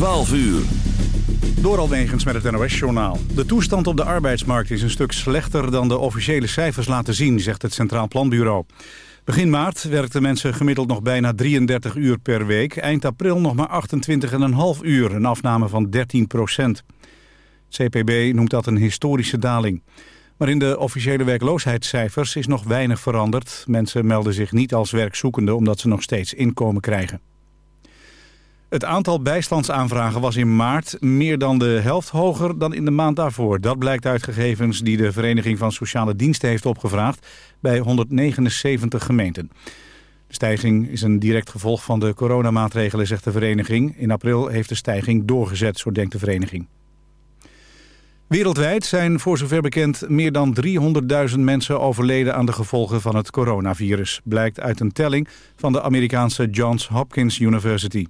12 uur. Door Almegens met het NOS-journaal. De toestand op de arbeidsmarkt is een stuk slechter dan de officiële cijfers laten zien, zegt het Centraal Planbureau. Begin maart werkten mensen gemiddeld nog bijna 33 uur per week. Eind april nog maar 28,5 uur, een afname van 13 procent. CPB noemt dat een historische daling. Maar in de officiële werkloosheidscijfers is nog weinig veranderd. Mensen melden zich niet als werkzoekende omdat ze nog steeds inkomen krijgen. Het aantal bijstandsaanvragen was in maart meer dan de helft hoger dan in de maand daarvoor. Dat blijkt uit gegevens die de Vereniging van Sociale Diensten heeft opgevraagd bij 179 gemeenten. De stijging is een direct gevolg van de coronamaatregelen, zegt de vereniging. In april heeft de stijging doorgezet, zo denkt de vereniging. Wereldwijd zijn voor zover bekend meer dan 300.000 mensen overleden aan de gevolgen van het coronavirus. Blijkt uit een telling van de Amerikaanse Johns Hopkins University.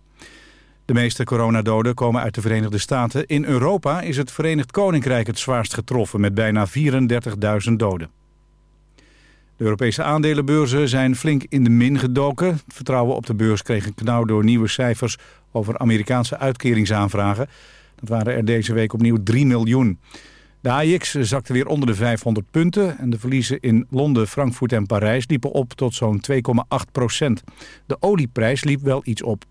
De meeste coronadoden komen uit de Verenigde Staten. In Europa is het Verenigd Koninkrijk het zwaarst getroffen met bijna 34.000 doden. De Europese aandelenbeurzen zijn flink in de min gedoken. Het vertrouwen op de beurs kreeg een knauw door nieuwe cijfers over Amerikaanse uitkeringsaanvragen. Dat waren er deze week opnieuw 3 miljoen. De AIX zakte weer onder de 500 punten en de verliezen in Londen, Frankfurt en Parijs liepen op tot zo'n 2,8 procent. De olieprijs liep wel iets op.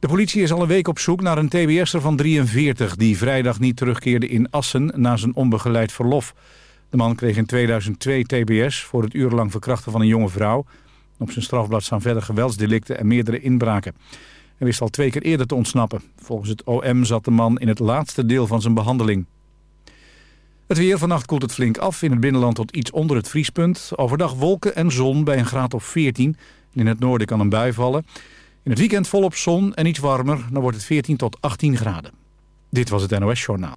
De politie is al een week op zoek naar een TBS'er van 43... die vrijdag niet terugkeerde in Assen na zijn onbegeleid verlof. De man kreeg in 2002 TBS voor het urenlang verkrachten van een jonge vrouw. Op zijn strafblad staan verder geweldsdelicten en meerdere inbraken. Hij wist al twee keer eerder te ontsnappen. Volgens het OM zat de man in het laatste deel van zijn behandeling. Het weer vannacht koelt het flink af. In het binnenland tot iets onder het vriespunt. Overdag wolken en zon bij een graad of 14. In het noorden kan een bui vallen. In het weekend volop zon en iets warmer. Dan wordt het 14 tot 18 graden. Dit was het NOS Journaal.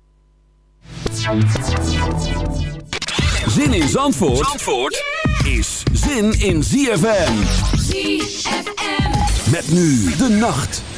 Zin in Zandvoort, Zandvoort is zin in ZFM. ZFM. Met nu de nacht.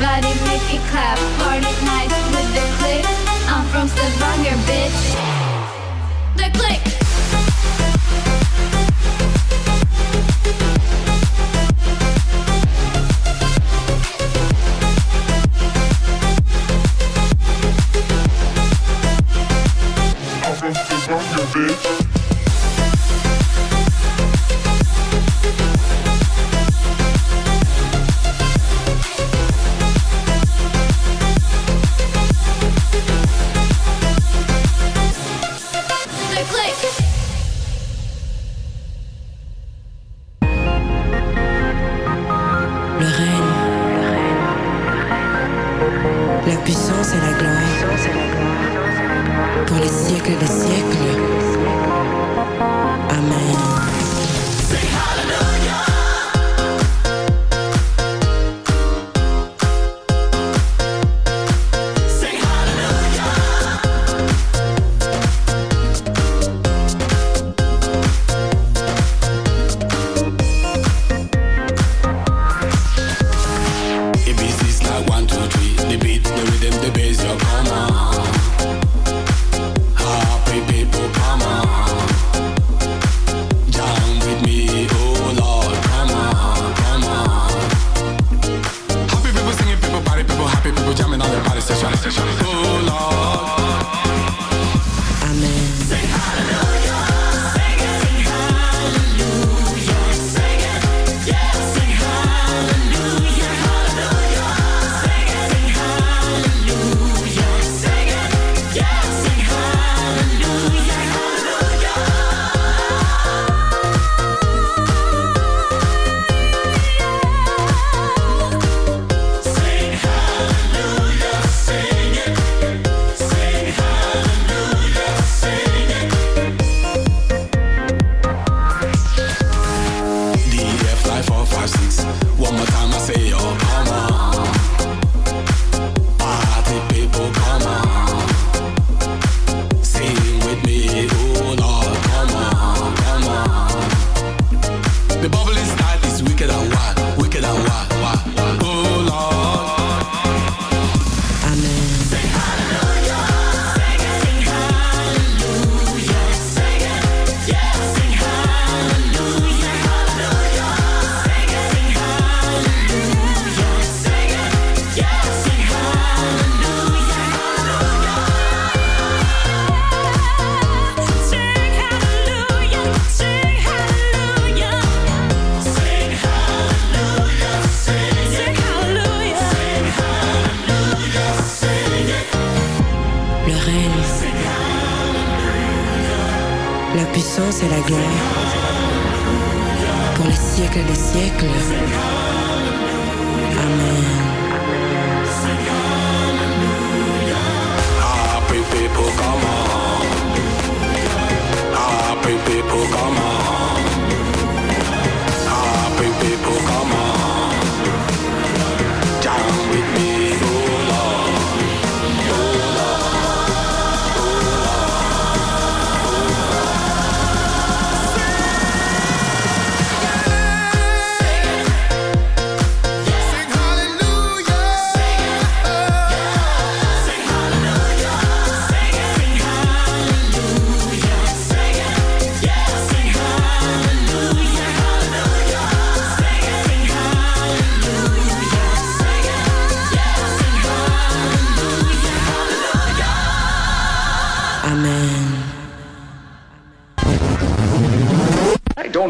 body make it clap. Party nights with the click. I'm from Stavanger, bitch. The click.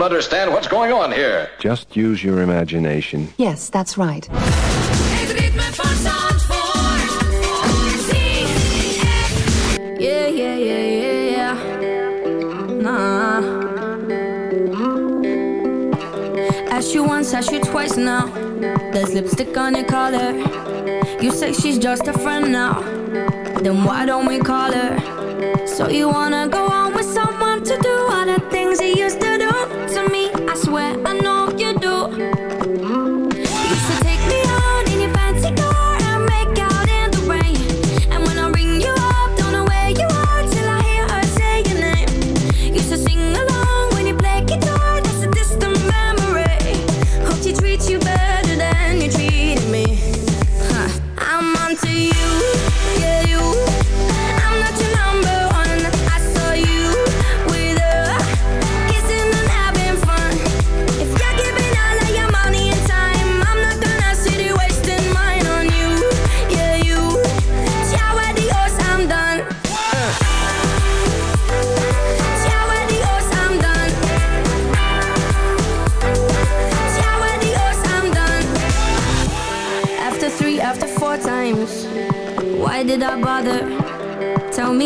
understand what's going on here. Just use your imagination. Yes, that's right. Yeah, yeah, yeah, yeah. Nah. Asked you once, asked you twice now. There's lipstick on your collar. You say she's just a friend now. Then why don't we call her? So you wanna go on with someone to do all the things you used to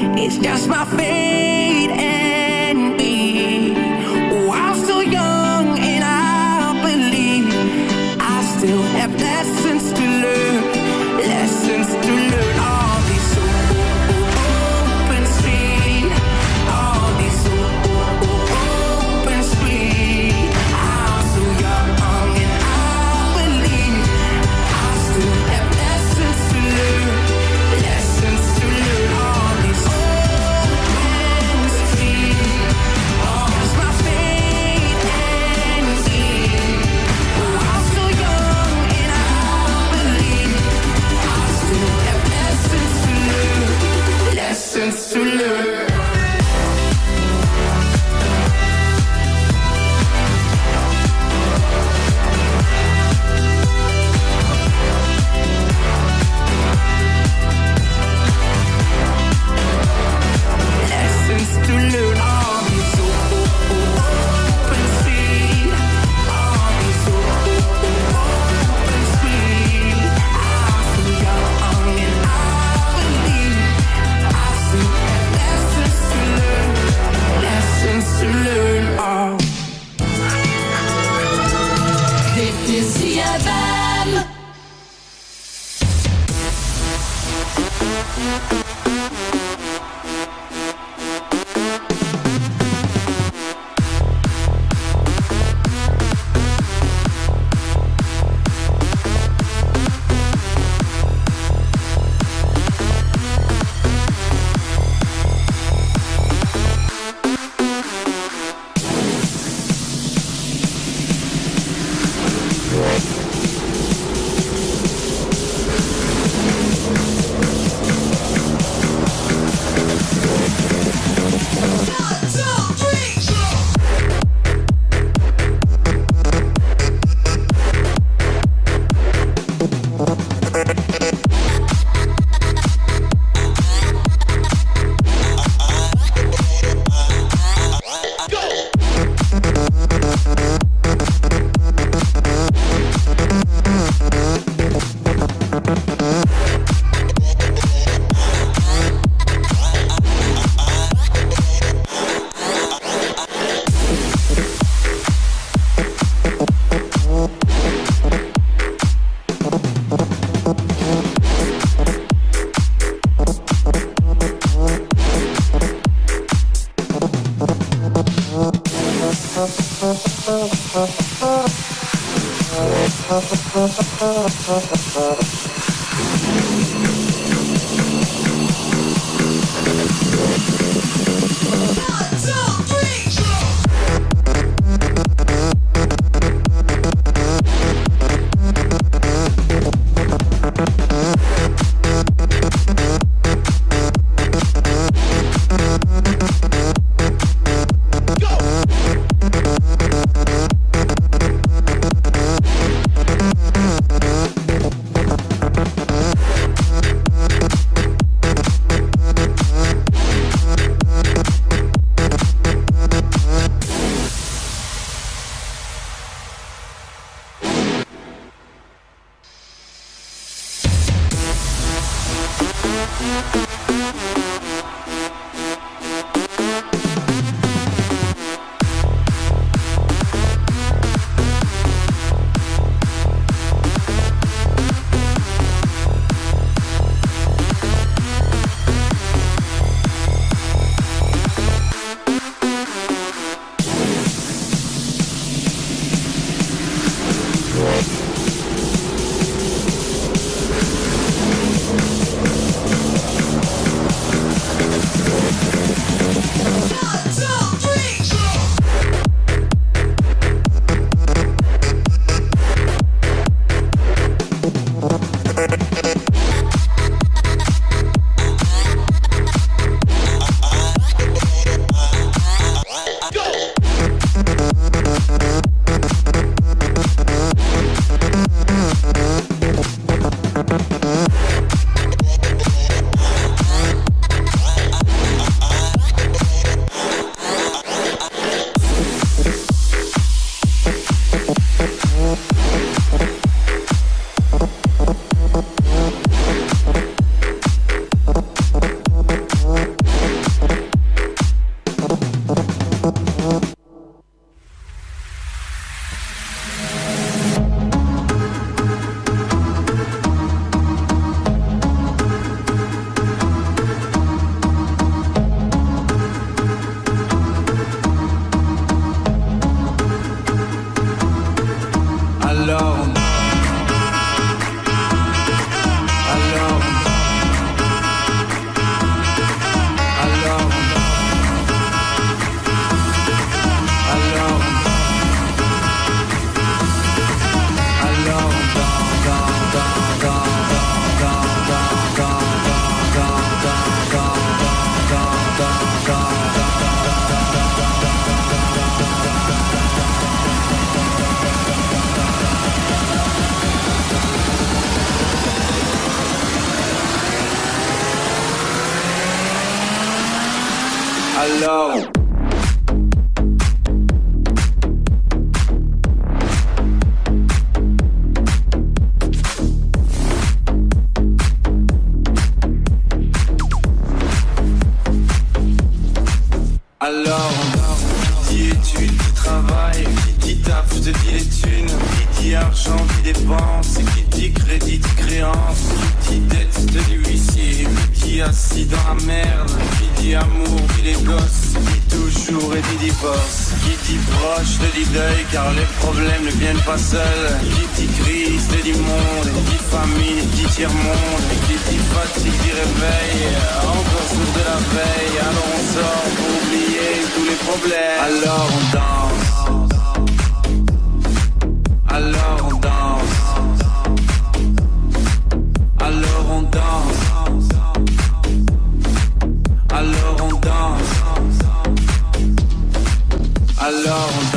It's just my face Proche, te dis car les problèmes ne viennent pas seuls. Qui dit crise, te dit monde, dit famine, dit tiers-monde. Qui dit fatigue, dit réveil, encore sourd de la veille. Alors on sort pour oublier tous les problèmes. Alors on danse. Alors on danse. Alors on danse. Alors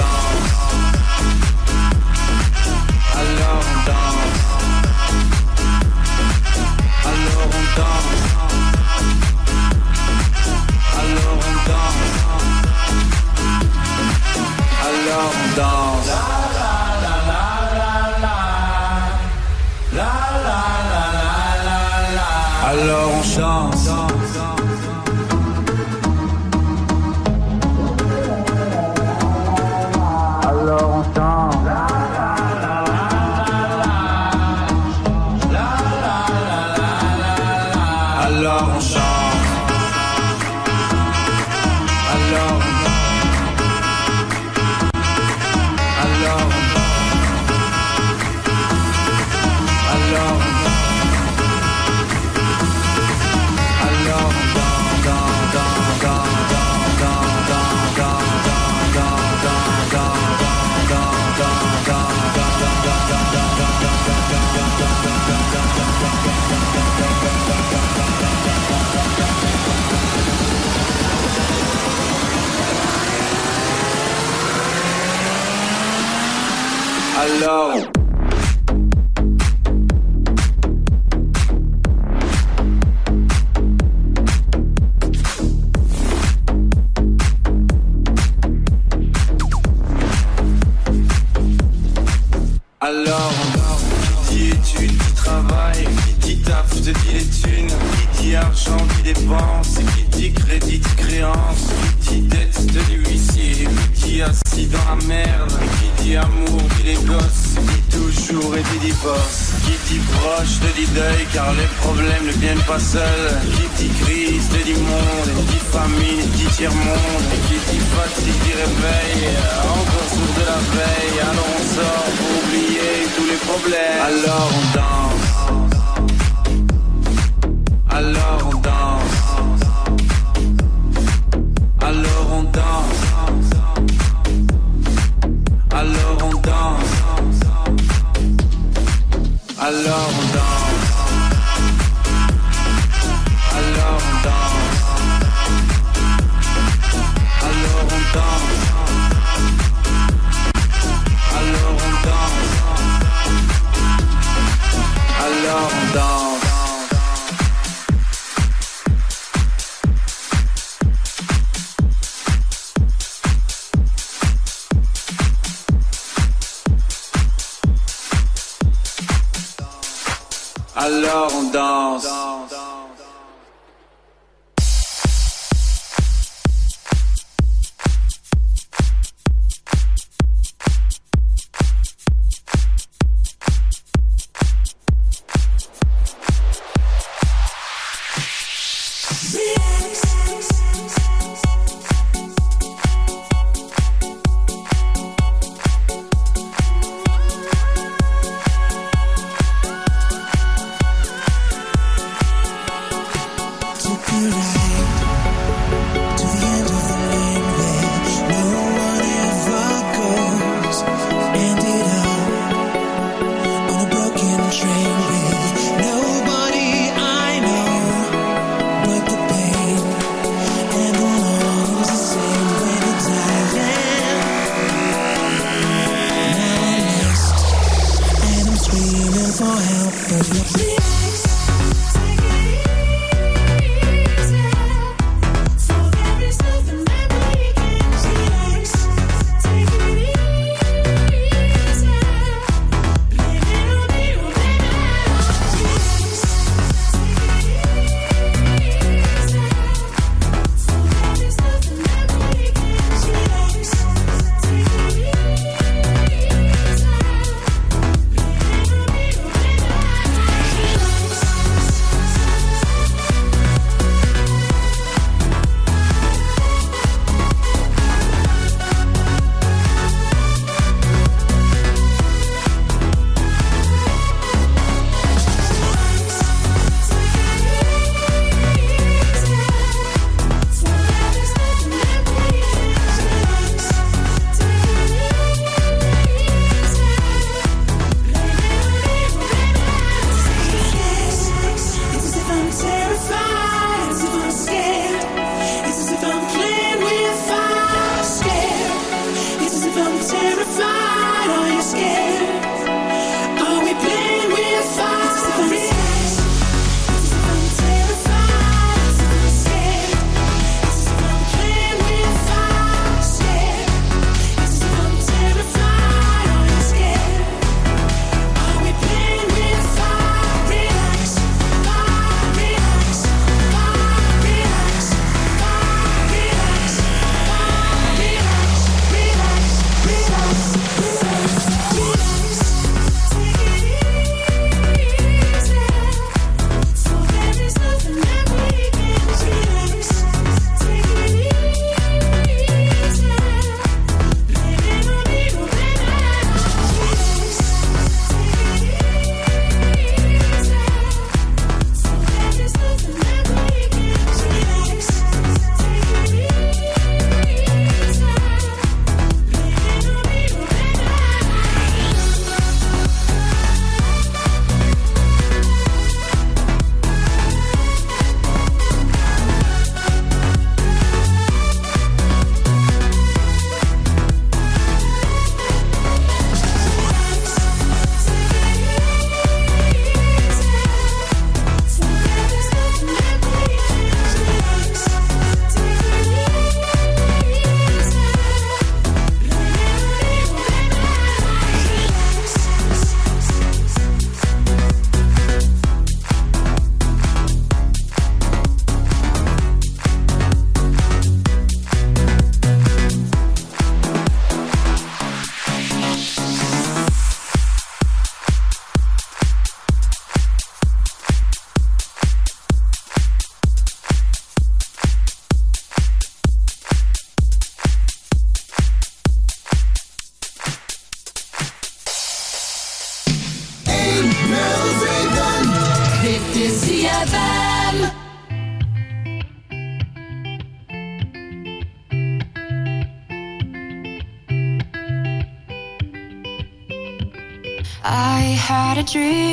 Alors on danse.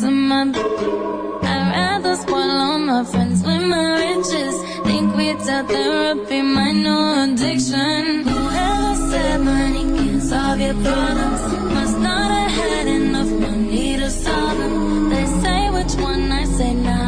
I'd rather spoil all my friends with my riches. Think without therapy, my new addiction. Whoever said money can solve your problems must not have had enough money to solve them. They say which one I say nah,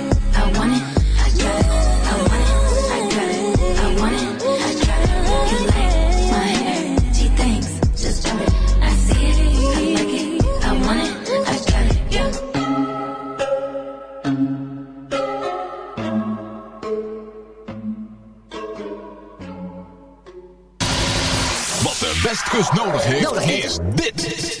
Westkust nodig heeft, is dit.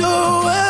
so well